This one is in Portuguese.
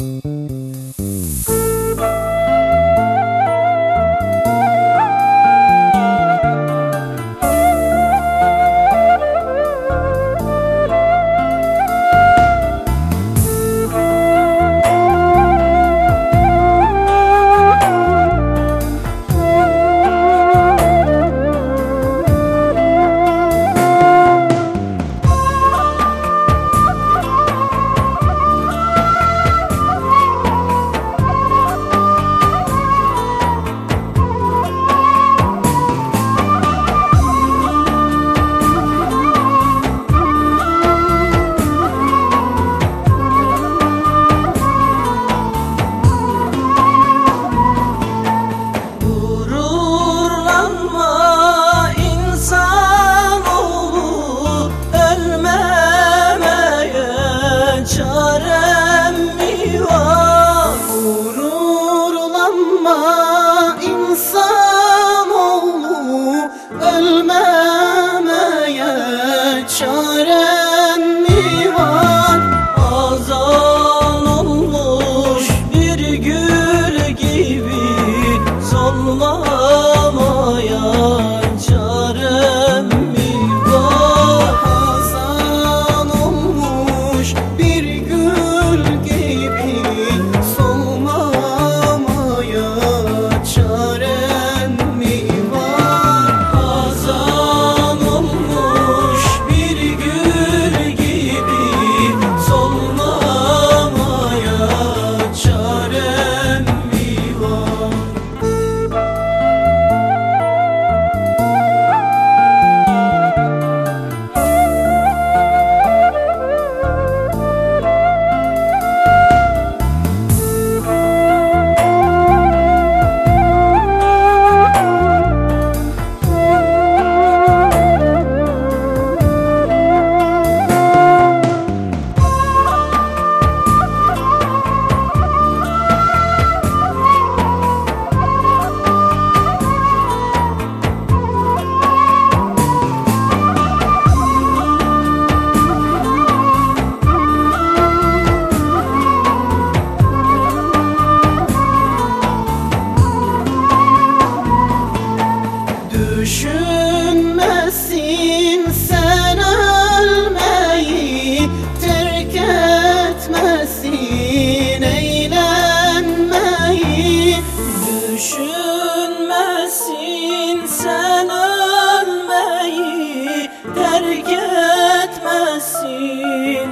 Gururlanma oh. assim.